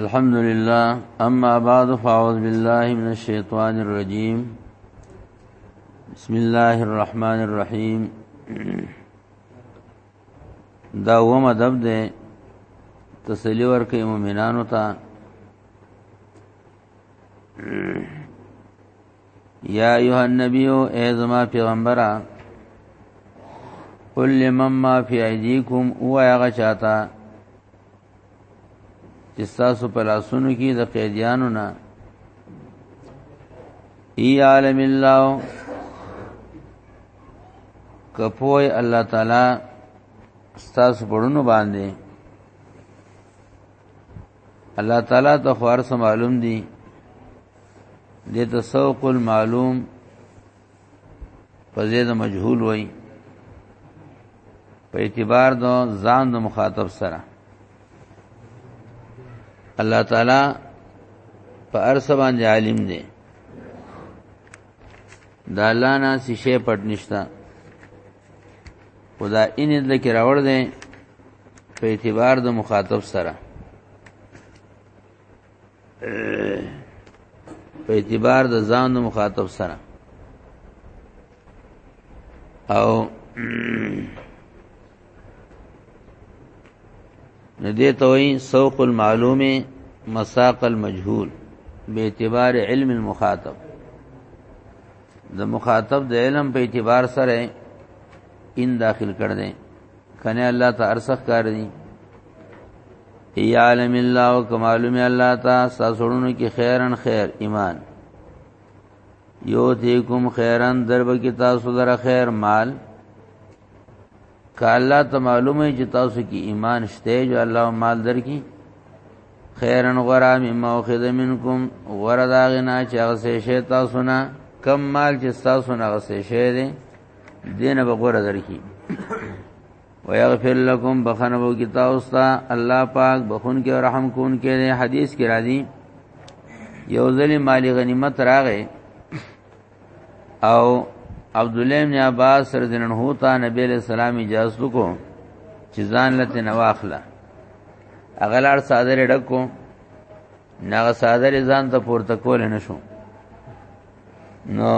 الحمد لله اما بعد فاعوذ بالله من الشيطان الرجيم بسم الله الرحمن الرحيم دا ومه دب ده تسلی ورکې مؤمنانو ته یا ایها النبی او ای زما پیغمبره قل لمن ما فی ایدیکم او هغه چاته چې تاسو په لاسونو کې د قیدیانو نه ای عالم الله کپوی الله تعالی تاسو پړونو باندې الله تعالی ته خو ارس معلوم دي د تسوق المعلوم په زید مجهول وای په اعتبار د ځان د مخاطب سره الله تعالی په ارس باندې عالم دی دا لانا سشے پټ نشتا خدا ان دې کې راوړ دې په اعتبار د مخاطب سره په اعتبار د ځان د مخاطب سره او ندی توئی سوق المعلوم مساق المجهول به اعتبار علم المخاطب د مخاطب د علم په اعتبار سره ان داخل کړ دې کنه الله ته ارسخ کار دي یعلم الله او کمالم الله تا ساسړونو کې خیرن خیر ایمان یو تیکم خیرن درب کی تاسو در خیر مال که الله ته معلومه چې تاسو کې ایمان شته جو الله مال درکې خیرن غرا مما اخذ منکم غرا دا غنا چې هغه شی تاسو نه کم مال چې تاسو نه هغه شی دی دینه به غرا درکې ويغفر لكم بخنو کی تاسو ته الله پاک بخون کې رحم کون کې حدیث کې راځي یو ځلې مالی غنیمت راغې او عبد الله بن عباس رضی الله عنه ته نبی له سلام اجازه وکړو چې ځان لته نواخله اغلار صادر ډکو ناغه صادر ځان ته پورته کول نه شو نو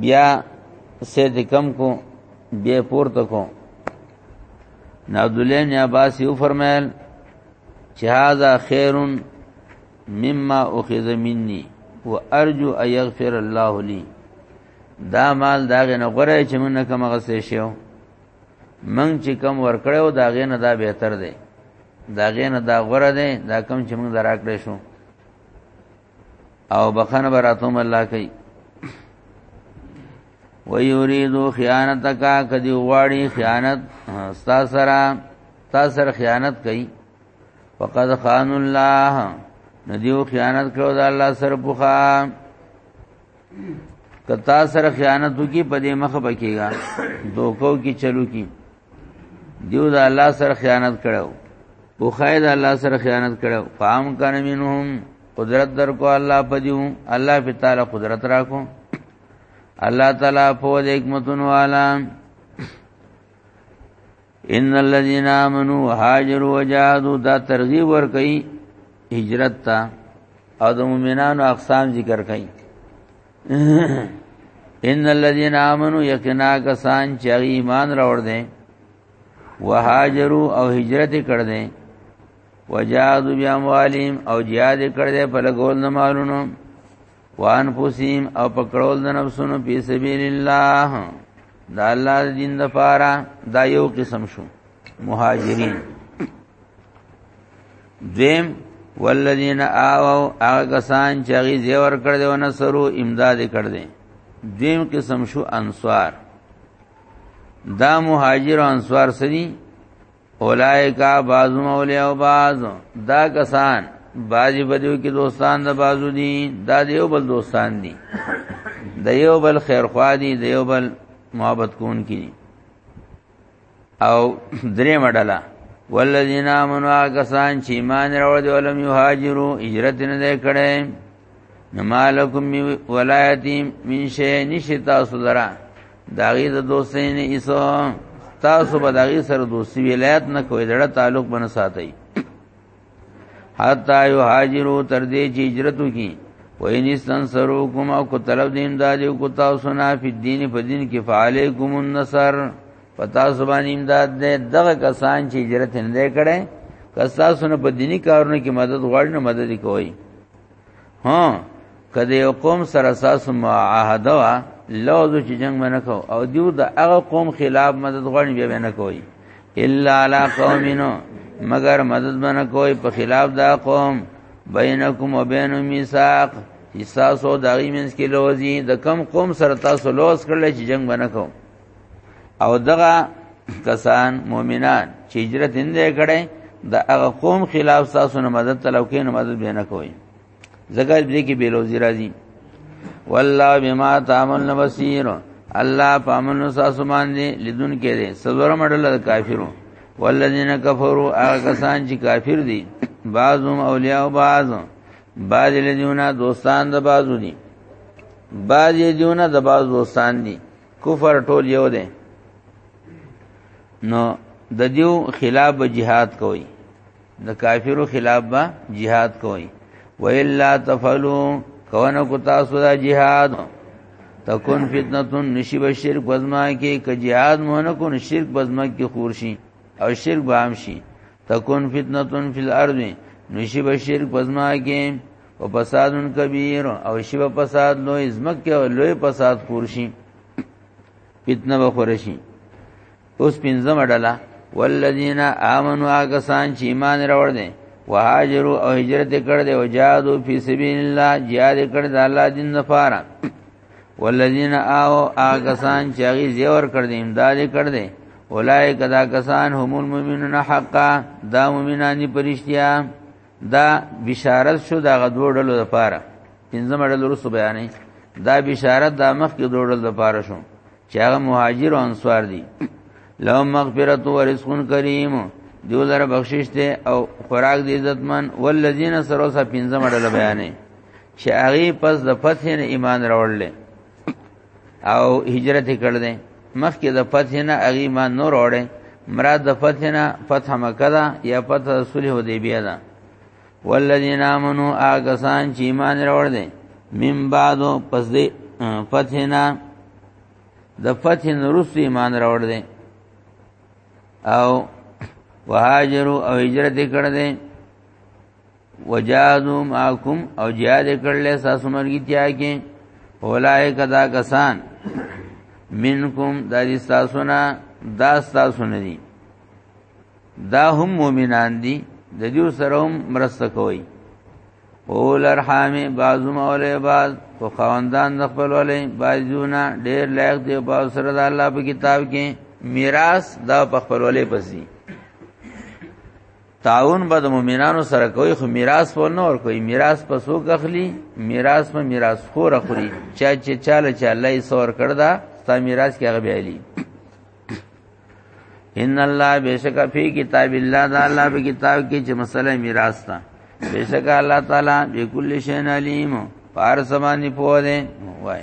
بیا سید کم کو بیا پورته کو نو عبد الله بن عباس یو فرمایل چې هاذا خیرن مما اخذ مني وارجو ان يغفر الله لي دا مال دا غنه غره چې موږ نه کوم غسه شیو موږ چې کم ورکړو دا غنه دا به تر دی دا غنه دا غره دی دا کم چې موږ دراکړې شو او بخنه براتوم الله کوي ويريدو خیانتک کدی غواړي خیانت ستا سره تا سره خیانت کوي وقد خان الله ندیو خیانت کړو د الله سره پوخا کتا سره خیانت کی په دې مخ بکیږي دوکو کی چلو کی دیو د الله سره خیانت کړو او خیر الله سره خیانت کړو قام کان منهم قدرت در کو الله پدیو الله په تعالی قدرت راکو الله تعالی په حکمتونو عالم ان الذين امنوا وهاجروا وجاهدوا دا ترغیب ور کوي هجرت ته او د مؤمنانو اقسام ذکر کوي ان الذين امنوا یقینا کسان چې ایمان راوړ دي وهاجروا او هجرت کړ دي وجاهدوا باموالهم او جهاد کړ دي په لګول نه مالونو وان فوسیم او پکړول د نفسونو په سبیل الله دا الله دین د پاره دا یو قسم شو مهاجرین دیم والذین آووا هغه کسان چې هغه زیور کړ دی او نصرو امداد کړ دی دیم قسم شو انصار دا مهاجر او انصار سری اولائکا بعضو مولیاء و بعضو دا کسان بعضی بدیو کی دوستان دا بعضو دی دا دیو بل دوستان دی دیو بل خیرخوا دی دیو بل محبت کون کی دی او درې مډلا والذین آمنوا کسان چې ایمان راوړل او لم یهاجروا هجرت نه کړي نمالکم ولایتیم من شی نشی تاسو لرا داغی د دوستین ایسو تاسو به داغی سره دوستی ولایت نه کوی دړه تعلق بن ساتي حتا یو هاجرو تر دې چې هجرت وکي وین استنصروکم او کو طلب دین دادی کو تاسو نه په دین په دین کې فعلیکم النصر پتا زبان امداد دې دغه کسان چې هجرت نه کړي کستا سن په دینی کارونو کې مدد غواړي نه مدد کوي ها کله یو قوم سره ساس معاهده وا لوز چې جنگ باندې کو او دیو د هغه قوم خلاف مدد غوړي به نه کوي الا علی قومینو مگر مدد باندې کوي په خلاف دا قوم بینکم وبین میثاق حصہ سو دغی منس کې لوزی د کم قوم سره تاسو لوز کړل چې جنگ باندې کو او دغه کسان مؤمنان چې هجرت نه کړي د هغه قوم خلاف تاسو نه مدد طلب کوي نه مدد به نه کوي ځکه دې کې بیلوزی راځي والله بما تعملون بصیر الله پامن تاسو باندې لیدون کې دي سلور مډل کافرو والذین کفروا هغه کسان چې کافر دي بعضهم اولیاء او بعض بعض لدیونه دوستان د بعضو دي بعض لدیونه د بعض دوستان دي کفر ټول یو دی نو د دیو خلاف به jihad کوي د کافرو خلاف به jihad کوي و الا تفعلوا کونه کو تاسو دا jihad تکون فتنه نشی به شرک بزما کې ک jihad مونږ کو شرک بزما کې خور شي او شرک به عام شي تکون فتنه فی الارض نشی به شرک بزما کې او فساد کبیر او شیبه فساد لوی زمکه او لوی فساد خورشي فتنه به خورشي اوس پنځم ډله والذین آمنوا کسان چې ایمان راوړ دي وهاجروا او هجرت کړ دي او جاهدوا فی سبیل الله جهاد کړ د الله دین لپاره والذین آو آکسان چې هغه زیور کړ دي امداد کړ دي اولائک دا کسان هم المؤمنون حقا دا مؤمنانی پرشتیا دا بشارت شو دا غدو ډلو د پاره پنځم ډلو رسو بیانې دا بشارت د مخ کې دوه ډلو د پاره شو چې هغه مهاجر او انصار دي لهم مغفرت و رزق کریم دیو لره بخشش ته او خوراک د عزتمن والذین سروسا پنځم ډلو بیانې چې هغه پس د فتح نه ایمان راوړل او هجرت کړ دې مخکې د فتح نه اغي ما نور اوړې مراد د فتح نه فتح مکه ده یا فتح صلح حدیبیه ده والذین آمنو آګسان چې ایمان راوړ دې من بعد پس دې فتح نه د فتح نورس ایمان راوړ دې او وهاجروا او هجرت کړ دې وجادو معکم او جهاد کړل ساسو مرګی تیا کې اولای کدا کسان منکم د دې تاسو نه دا تاسو نه دي دا هم مؤمنان دي د دې سره هم مرسته کوي اول ارحام بعضم اولی بعض په خواندان د خپل ولی بعضونه ډیر لایق دی په سره د الله په کتاب کې میراث دا په خپل ولی پسی تعاون به د مؤمنانو سره کوي خو میراث په نه ور کوي میراث په سو غخلی میراث په میراث خور خوري چا چې چاله چې الله یې سور کړ دا ستا میراث کې غبیلی ان الله بیشک فی کتاب الله دا الله په کتاب کې چې مسله میراث تا بیشک الله تعالی بكل شین علیم پار سمانی پوه دی وای